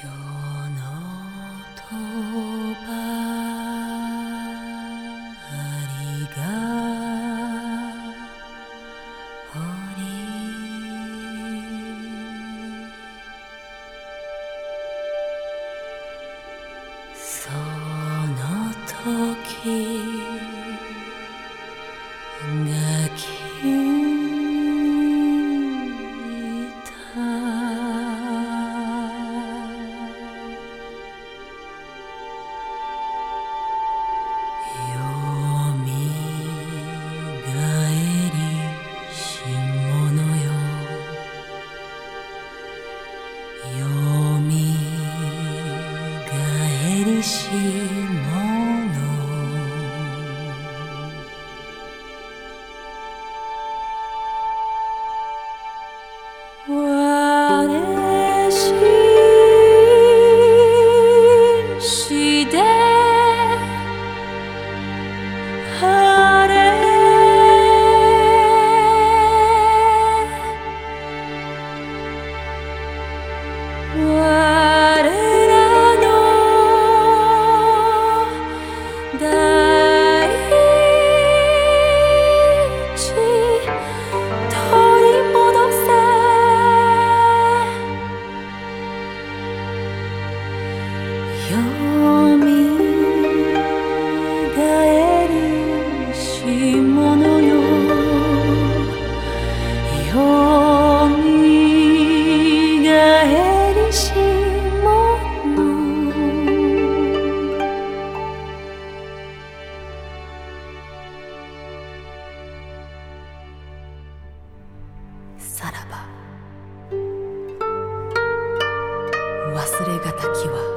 時が消えしもの。私して your さらば。忘れがたきは